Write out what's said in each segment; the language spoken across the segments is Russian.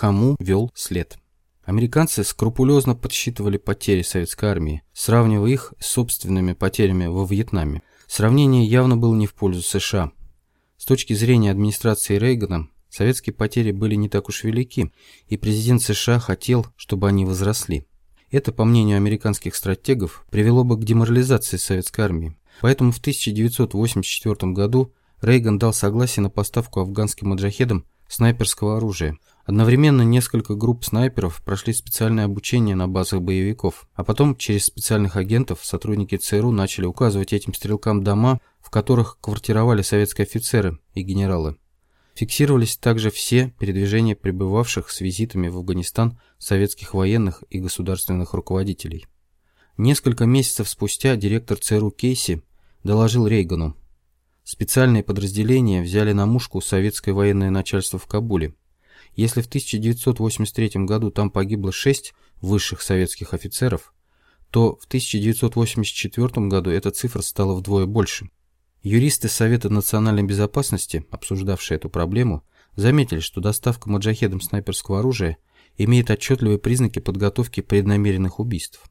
кому вел след. Американцы скрупулезно подсчитывали потери советской армии, сравнивая их с собственными потерями во Вьетнаме. Сравнение явно было не в пользу США. С точки зрения администрации Рейгана, советские потери были не так уж велики, и президент США хотел, чтобы они возросли. Это, по мнению американских стратегов, привело бы к деморализации советской армии. Поэтому в 1984 году Рейган дал согласие на поставку афганским маджахедам снайперского оружия. Одновременно несколько групп снайперов прошли специальное обучение на базах боевиков, а потом через специальных агентов сотрудники ЦРУ начали указывать этим стрелкам дома, в которых квартировали советские офицеры и генералы. Фиксировались также все передвижения прибывавших с визитами в Афганистан советских военных и государственных руководителей. Несколько месяцев спустя директор ЦРУ Кейси доложил Рейгану, Специальные подразделения взяли на мушку советское военное начальство в Кабуле. Если в 1983 году там погибло 6 высших советских офицеров, то в 1984 году эта цифра стала вдвое больше. Юристы Совета национальной безопасности, обсуждавшие эту проблему, заметили, что доставка маджахедам снайперского оружия имеет отчетливые признаки подготовки преднамеренных убийств.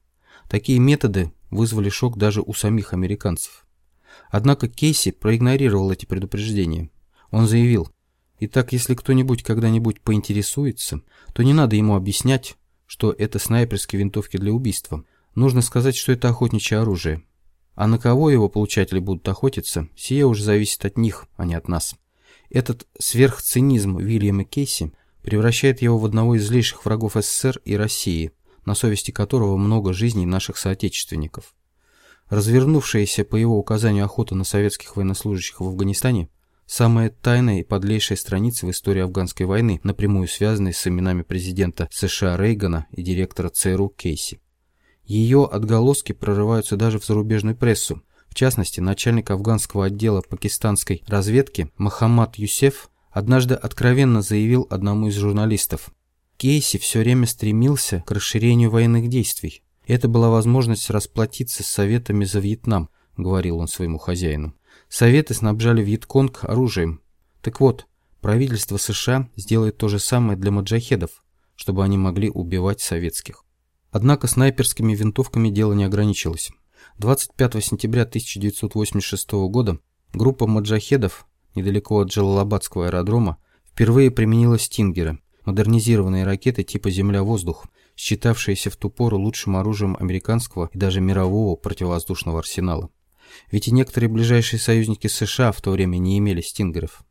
Такие методы вызвали шок даже у самих американцев. Однако Кейси проигнорировал эти предупреждения. Он заявил, «Итак, если кто-нибудь когда-нибудь поинтересуется, то не надо ему объяснять, что это снайперские винтовки для убийства. Нужно сказать, что это охотничье оружие. А на кого его получатели будут охотиться, сие уже зависит от них, а не от нас». Этот сверхцинизм Вильяма Кейси превращает его в одного из злейших врагов СССР и России, на совести которого много жизней наших соотечественников. Развернувшаяся по его указанию охота на советских военнослужащих в Афганистане – самая тайная и подлейшая страница в истории афганской войны, напрямую связанная с именами президента США Рейгана и директора ЦРУ Кейси. Ее отголоски прорываются даже в зарубежную прессу. В частности, начальник афганского отдела пакистанской разведки Махамад Юсеф однажды откровенно заявил одному из журналистов. Кейси все время стремился к расширению военных действий. Это была возможность расплатиться с советами за Вьетнам, говорил он своему хозяину. Советы снабжали Вьетконг оружием. Так вот, правительство США сделает то же самое для маджахедов, чтобы они могли убивать советских. Однако снайперскими винтовками дело не ограничилось. 25 сентября 1986 года группа маджахедов недалеко от Джалалабадского аэродрома впервые применила «Стингеры» – модернизированные ракеты типа «Земля-воздух», считавшееся в ту пору лучшим оружием американского и даже мирового противовоздушного арсенала. Ведь и некоторые ближайшие союзники США в то время не имели стингеров.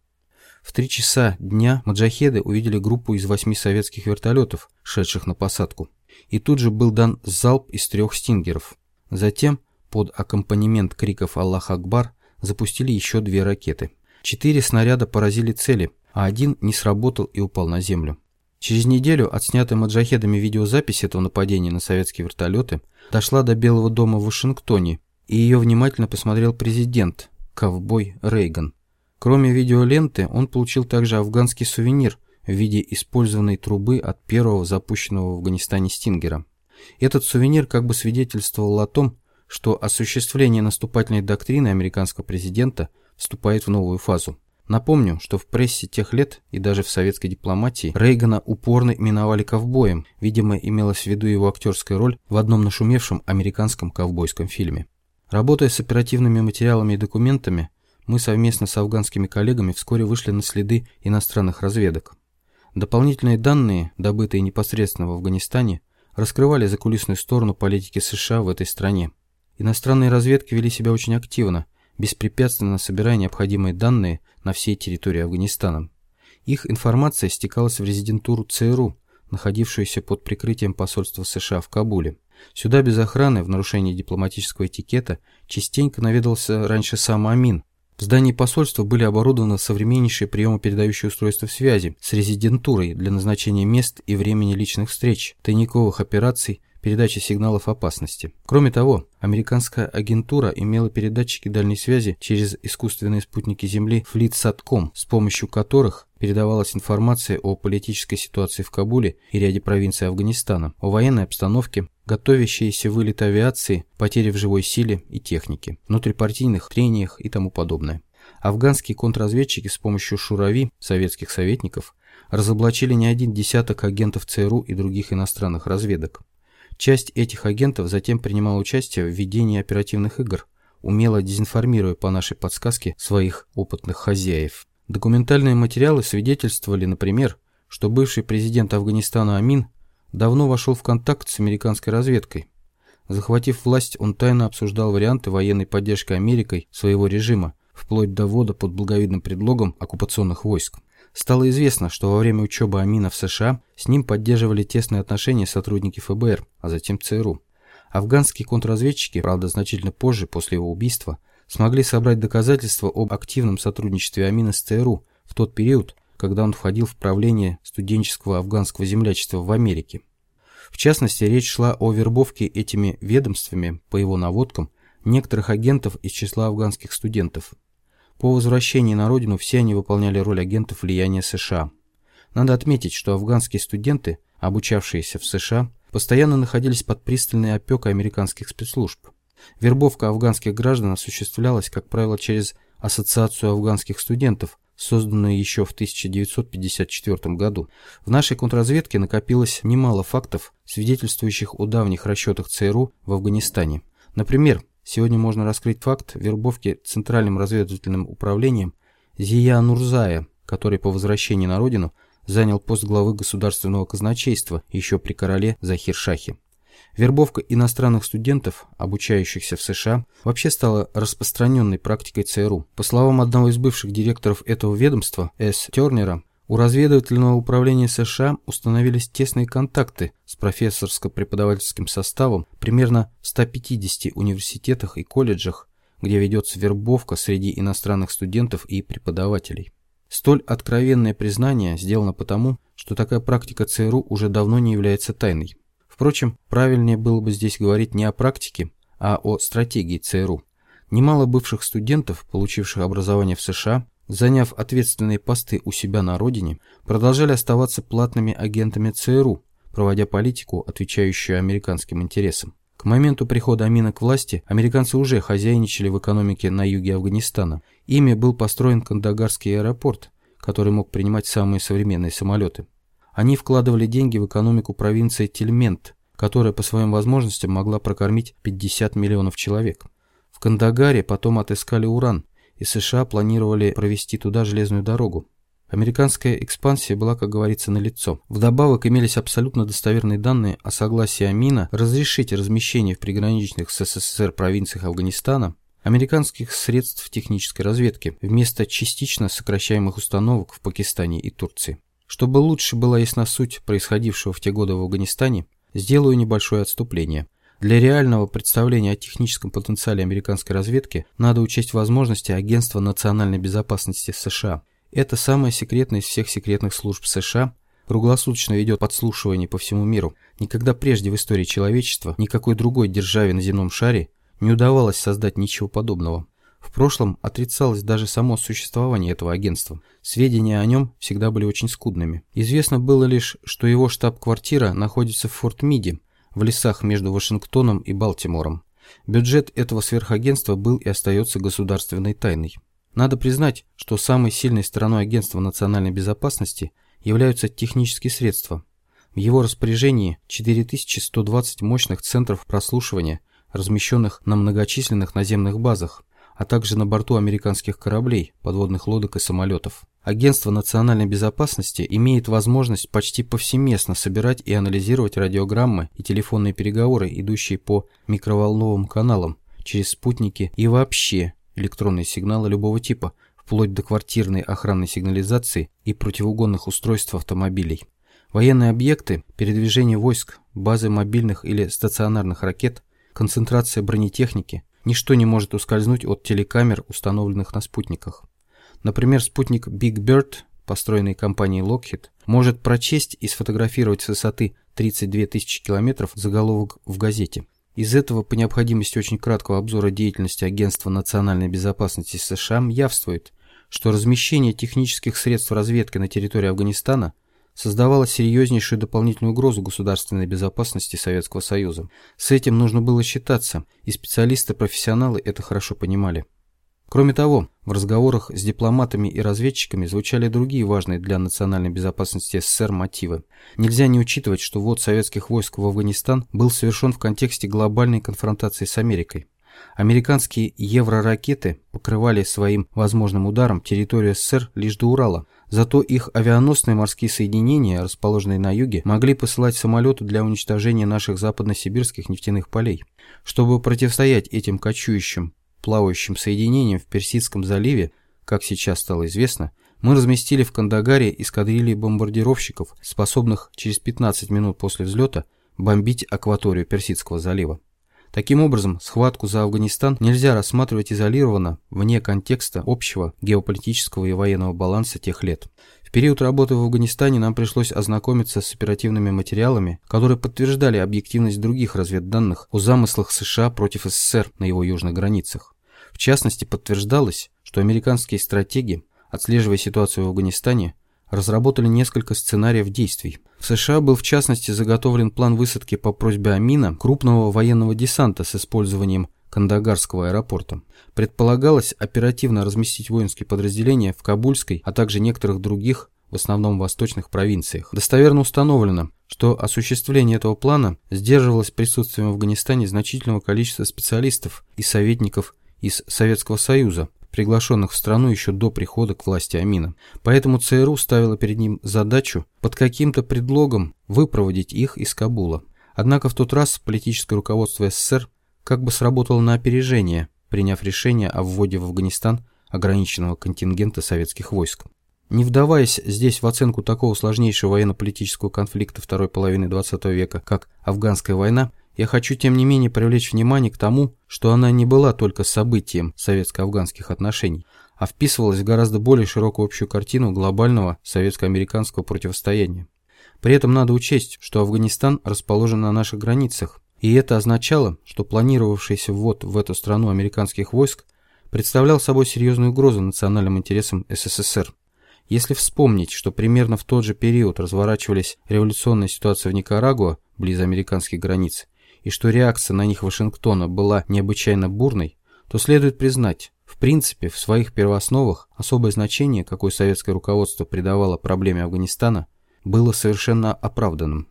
В три часа дня маджахеды увидели группу из восьми советских вертолетов, шедших на посадку. И тут же был дан залп из трех стингеров. Затем, под аккомпанемент криков «Аллах Акбар», запустили еще две ракеты. Четыре снаряда поразили цели, а один не сработал и упал на землю. Через неделю отснятая маджахедами видеозапись этого нападения на советские вертолеты дошла до Белого дома в Вашингтоне, и ее внимательно посмотрел президент, ковбой Рейган. Кроме видеоленты, он получил также афганский сувенир в виде использованной трубы от первого запущенного в Афганистане «Стингера». Этот сувенир как бы свидетельствовал о том, что осуществление наступательной доктрины американского президента вступает в новую фазу. Напомню, что в прессе тех лет и даже в советской дипломатии Рейгана упорно именовали ковбоем, видимо, имелась в виду его актерская роль в одном нашумевшем американском ковбойском фильме. Работая с оперативными материалами и документами, мы совместно с афганскими коллегами вскоре вышли на следы иностранных разведок. Дополнительные данные, добытые непосредственно в Афганистане, раскрывали закулисную сторону политики США в этой стране. Иностранные разведки вели себя очень активно – беспрепятственно собирая необходимые данные на всей территории Афганистана. Их информация стекалась в резидентуру ЦРУ, находившуюся под прикрытием посольства США в Кабуле. Сюда без охраны, в нарушении дипломатического этикета, частенько наведался раньше сам Амин. В здании посольства были оборудованы современнейшие приемопередающие устройства связи с резидентурой для назначения мест и времени личных встреч, тайниковых операций передачи сигналов опасности. Кроме того, американская агентура имела передатчики дальней связи через искусственные спутники Земли FleetSatcom, с помощью которых передавалась информация о политической ситуации в Кабуле и ряде провинций Афганистана, о военной обстановке, готовящиеся вылет авиации, потери в живой силе и технике, внутрипартийных трениях и тому подобное. Афганские контрразведчики с помощью шурави, советских советников, разоблачили не один десяток агентов ЦРУ и других иностранных разведок. Часть этих агентов затем принимала участие в ведении оперативных игр, умело дезинформируя по нашей подсказке своих опытных хозяев. Документальные материалы свидетельствовали, например, что бывший президент Афганистана Амин давно вошел в контакт с американской разведкой. Захватив власть, он тайно обсуждал варианты военной поддержки Америкой своего режима, вплоть до ввода под благовидным предлогом оккупационных войск. Стало известно, что во время учебы Амина в США с ним поддерживали тесные отношения сотрудники ФБР, а затем ЦРУ. Афганские контрразведчики, правда значительно позже, после его убийства, смогли собрать доказательства об активном сотрудничестве Амина с ЦРУ в тот период, когда он входил в правление студенческого афганского землячества в Америке. В частности, речь шла о вербовке этими ведомствами, по его наводкам, некоторых агентов из числа афганских студентов. По возвращении на родину все они выполняли роль агентов влияния США. Надо отметить, что афганские студенты, обучавшиеся в США, постоянно находились под пристальной опекой американских спецслужб. Вербовка афганских граждан осуществлялась, как правило, через Ассоциацию афганских студентов, созданную еще в 1954 году. В нашей контрразведке накопилось немало фактов, свидетельствующих о давних расчетах ЦРУ в Афганистане. Например, сегодня можно раскрыть факт вербовки Центральным разведывательным управлением Зия Нурзая, который по возвращении на родину занял пост главы государственного казначейства еще при короле Захир-Шахе. Вербовка иностранных студентов, обучающихся в США, вообще стала распространенной практикой ЦРУ. По словам одного из бывших директоров этого ведомства, С. Тернера, у разведывательного управления США установились тесные контакты с профессорско-преподавательским составом примерно в 150 университетах и колледжах, где ведется вербовка среди иностранных студентов и преподавателей. Столь откровенное признание сделано потому, что такая практика ЦРУ уже давно не является тайной. Впрочем, правильнее было бы здесь говорить не о практике, а о стратегии ЦРУ. Немало бывших студентов, получивших образование в США, заняв ответственные посты у себя на родине, продолжали оставаться платными агентами ЦРУ, проводя политику, отвечающую американским интересам. К моменту прихода Амина к власти американцы уже хозяйничали в экономике на юге Афганистана. Ими был построен Кандагарский аэропорт, который мог принимать самые современные самолеты. Они вкладывали деньги в экономику провинции Тельмент, которая по своим возможностям могла прокормить 50 миллионов человек. В Кандагаре потом отыскали уран, и США планировали провести туда железную дорогу. Американская экспансия была, как говорится, налицо. Вдобавок имелись абсолютно достоверные данные о согласии Амина разрешить размещение в приграничных с СССР провинциях Афганистана американских средств технической разведки вместо частично сокращаемых установок в Пакистане и Турции. Чтобы лучше была ясна суть происходившего в те годы в Афганистане, сделаю небольшое отступление. Для реального представления о техническом потенциале американской разведки надо учесть возможности Агентства национальной безопасности США – это самая секретная из всех секретных служб США, круглосуточно ведет подслушивание по всему миру. Никогда прежде в истории человечества никакой другой державе на земном шаре не удавалось создать ничего подобного. В прошлом отрицалось даже само существование этого агентства. Сведения о нем всегда были очень скудными. Известно было лишь, что его штаб-квартира находится в Форт Миде, в лесах между Вашингтоном и Балтимором. Бюджет этого сверхагентства был и остается государственной тайной. Надо признать, что самой сильной стороной Агентства национальной безопасности являются технические средства. В его распоряжении 4120 мощных центров прослушивания, размещенных на многочисленных наземных базах, а также на борту американских кораблей, подводных лодок и самолетов. Агентство национальной безопасности имеет возможность почти повсеместно собирать и анализировать радиограммы и телефонные переговоры, идущие по микроволновым каналам, через спутники и вообще электронные сигналы любого типа, вплоть до квартирной охранной сигнализации и противоугонных устройств автомобилей. Военные объекты, передвижение войск, базы мобильных или стационарных ракет, концентрация бронетехники – ничто не может ускользнуть от телекамер, установленных на спутниках. Например, спутник Big Bird, построенный компанией Lockheed, может прочесть и сфотографировать с высоты 32 тысячи километров заголовок в газете – из этого по необходимости очень краткого обзора деятельности Агентства национальной безопасности США явствует, что размещение технических средств разведки на территории Афганистана создавало серьезнейшую дополнительную угрозу государственной безопасности Советского Союза. С этим нужно было считаться, и специалисты-профессионалы это хорошо понимали. Кроме того, в разговорах с дипломатами и разведчиками звучали другие важные для национальной безопасности СССР мотивы. Нельзя не учитывать, что ввод советских войск в Афганистан был совершен в контексте глобальной конфронтации с Америкой. Американские евроракеты покрывали своим возможным ударом территорию СССР лишь до Урала, зато их авианосные морские соединения, расположенные на юге, могли посылать самолеты для уничтожения наших западносибирских нефтяных полей. Чтобы противостоять этим кочующим плавающим соединением в Персидском заливе, как сейчас стало известно, мы разместили в Кандагаре эскадрильи бомбардировщиков, способных через 15 минут после взлета бомбить акваторию Персидского залива. Таким образом, схватку за Афганистан нельзя рассматривать изолированно, вне контекста общего геополитического и военного баланса тех лет. В период работы в Афганистане нам пришлось ознакомиться с оперативными материалами, которые подтверждали объективность других разведданных о замыслах США против СССР на его южных границах. В частности, подтверждалось, что американские стратеги, отслеживая ситуацию в Афганистане, разработали несколько сценариев действий. В США был в частности заготовлен план высадки по просьбе Амина крупного военного десанта с использованием Кандагарского аэропорта. Предполагалось оперативно разместить воинские подразделения в Кабульской, а также некоторых других, в основном восточных провинциях. Достоверно установлено, что осуществление этого плана сдерживалось присутствием в Афганистане значительного количества специалистов и советников из Советского Союза, приглашенных в страну еще до прихода к власти Амина. Поэтому ЦРУ ставила перед ним задачу под каким-то предлогом выпроводить их из Кабула. Однако в тот раз политическое руководство СССР как бы сработал на опережение, приняв решение о вводе в Афганистан ограниченного контингента советских войск. Не вдаваясь здесь в оценку такого сложнейшего военно-политического конфликта второй половины XX века, как афганская война, я хочу тем не менее привлечь внимание к тому, что она не была только событием советско-афганских отношений, а вписывалась в гораздо более широкую общую картину глобального советско-американского противостояния. При этом надо учесть, что Афганистан расположен на наших границах, и это означало, что планировавшийся ввод в эту страну американских войск представлял собой серьезную угрозу национальным интересам СССР. Если вспомнить, что примерно в тот же период разворачивались революционная ситуация в Никарагуа, близ американских границ, и что реакция на них Вашингтона была необычайно бурной, то следует признать, в принципе, в своих первоосновах особое значение, какое советское руководство придавало проблеме Афганистана, было совершенно оправданным.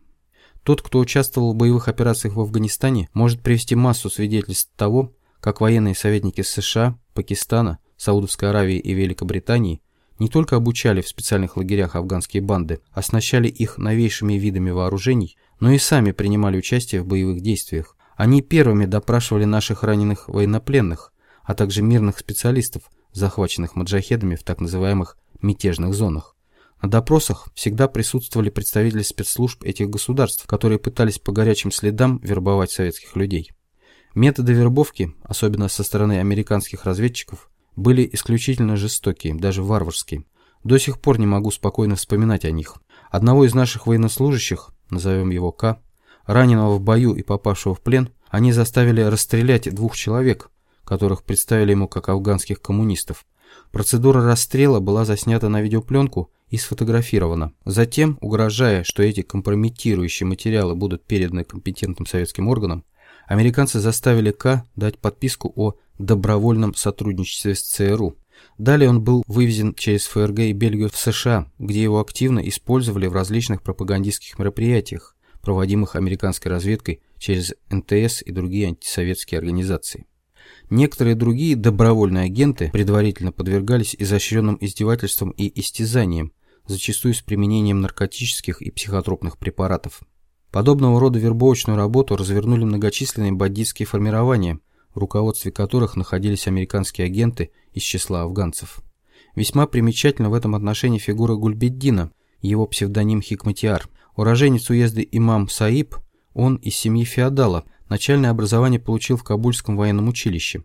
Тот, кто участвовал в боевых операциях в Афганистане, может привести массу свидетельств того, как военные советники США, Пакистана, Саудовской Аравии и Великобритании не только обучали в специальных лагерях афганские банды, оснащали их новейшими видами вооружений, но и сами принимали участие в боевых действиях. Они первыми допрашивали наших раненых военнопленных, а также мирных специалистов, захваченных маджахедами в так называемых мятежных зонах. На допросах всегда присутствовали представители спецслужб этих государств, которые пытались по горячим следам вербовать советских людей. Методы вербовки, особенно со стороны американских разведчиков, были исключительно жестокие, даже варварские. До сих пор не могу спокойно вспоминать о них. Одного из наших военнослужащих, назовем его К, раненого в бою и попавшего в плен, они заставили расстрелять двух человек, которых представили ему как афганских коммунистов. Процедура расстрела была заснята на видеопленку и сфотографировано. Затем, угрожая, что эти компрометирующие материалы будут переданы компетентным советским органам, американцы заставили К дать подписку о добровольном сотрудничестве с ЦРУ. Далее он был вывезен через ФРГ и Бельгию в США, где его активно использовали в различных пропагандистских мероприятиях, проводимых американской разведкой через НТС и другие антисоветские организации. Некоторые другие добровольные агенты предварительно подвергались изощренным издевательствам и истязаниям, зачастую с применением наркотических и психотропных препаратов. Подобного рода вербовочную работу развернули многочисленные бандитские формирования, в руководстве которых находились американские агенты из числа афганцев. Весьма примечательна в этом отношении фигура Гульбеддина, его псевдоним Хикматиар. Уроженец уезда имам Саиб, он из семьи феодала, начальное образование получил в Кабульском военном училище.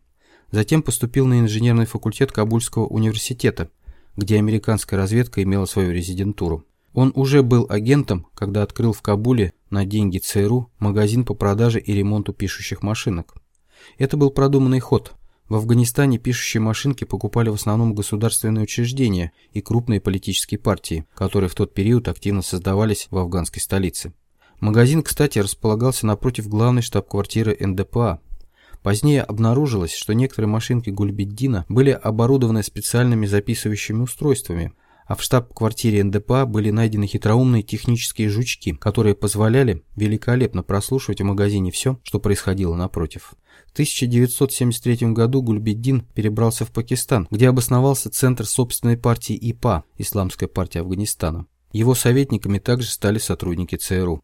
Затем поступил на инженерный факультет Кабульского университета – где американская разведка имела свою резидентуру. Он уже был агентом, когда открыл в Кабуле на деньги ЦРУ магазин по продаже и ремонту пишущих машинок. Это был продуманный ход. В Афганистане пишущие машинки покупали в основном государственные учреждения и крупные политические партии, которые в тот период активно создавались в афганской столице. Магазин, кстати, располагался напротив главной штаб-квартиры НДПА. Позднее обнаружилось, что некоторые машинки Гульбеддина были оборудованы специальными записывающими устройствами, а в штаб-квартире НДПА были найдены хитроумные технические жучки, которые позволяли великолепно прослушивать в магазине все, что происходило напротив. В 1973 году Гульбеддин перебрался в Пакистан, где обосновался центр собственной партии ИПА, Исламская партия Афганистана. Его советниками также стали сотрудники ЦРУ.